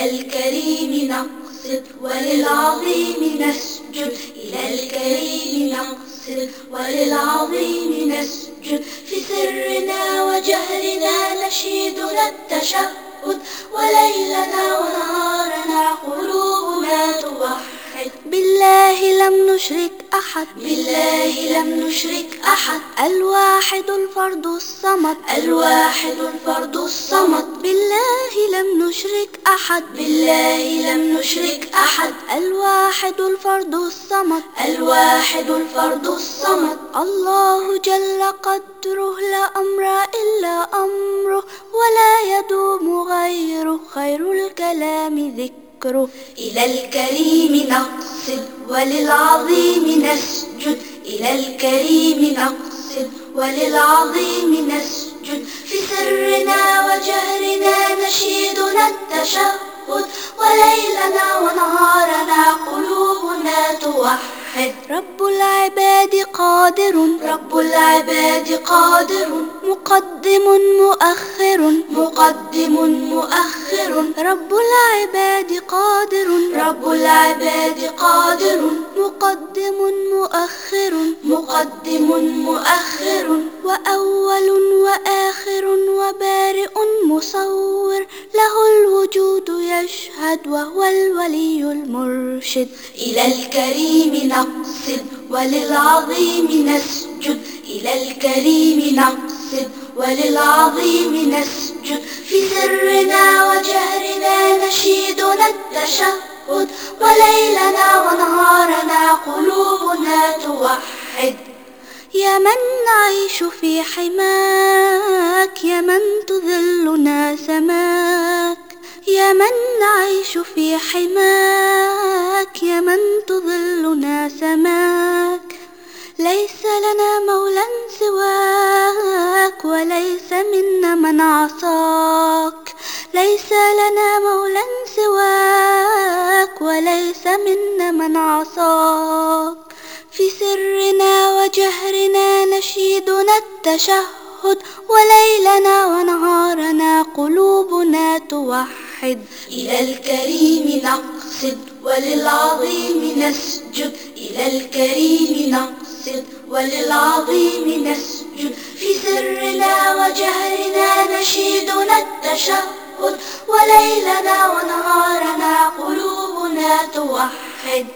إلى الكريم نقصد وللعظيم نسجد. إلى الكريم نقصد وللعظيم نسجد. في سرنا وجهرنا نشيدنا التشهد. وليلنا ونهارنا قلوبنا توحد. بالله لم نشرك أحد. بالله لم نشرك أحد. الواحد الفرد الصمد. الواحد الفرد الصمد. لم نشرك أحد بالله لم نشرك أحد. الواحد الفرد الصمد الواحد الفرد الصمد. الله جل قدره لا أمر إلا أمره ولا يدوم غيره. خير الكلام ذكره. إلى الكريم نقصد وللعظيم نسجد. إلى الكريم نقصد وللعظيم نسجد. في سرنا وجهرنا نشيدنا التشهد وليلنا ونهارنا قلوبنا توحد. رب العباد قادر رب العباد قادر. مقدم مؤخر مقدم مؤخر. رب العباد قادر رب العباد قادر. مقدم مؤخر مقدم يشهد وهو الولي المرشد. إلى الكريم نقصد وللعظيم نسجد. إلى الكريم نقصد وللعظيم نسجد. في سرنا وجهرنا نشيدنا التشهد. وليلنا ونهارنا قلوبنا توحد. يا من نعيش في حماك يا من تذلنا سماك. يا من نعيش في حماك يا من تظلنا سماك. ليس لنا مولى سواك وليس منا من عصاك. ليس لنا مولى سواك وليس منا من عصاك. في سرنا وجهرنا نشيدنا التشهد وليلنا ونهارنا قلوبنا توحد. إلى الكريم نقصد وللعظيم نسجد. إلى الكريم نقصد وللعظيم نسجد. في سرنا وجهرنا نشيدنا التشهد. وليلنا ونهارنا قلوبنا توحد.